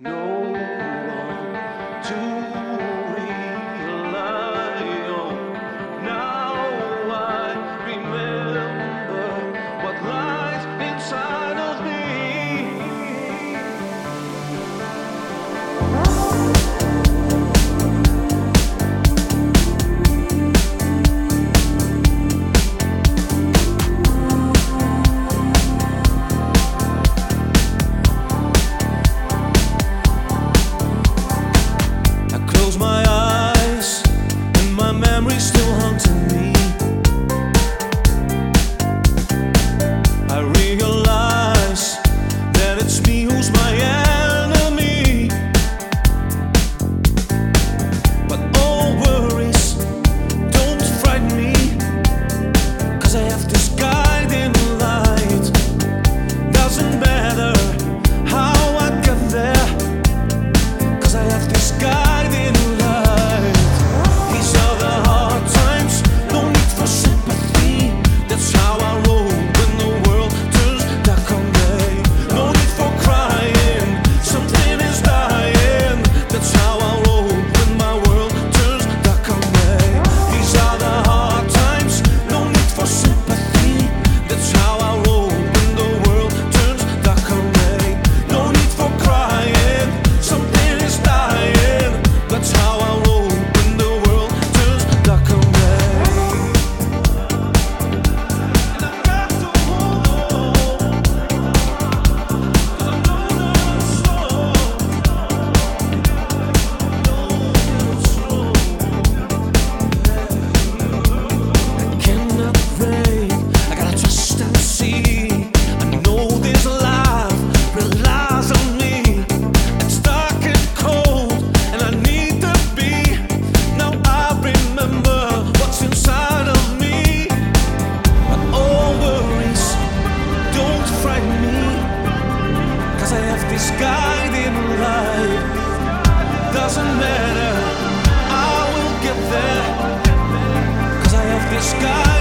No matter,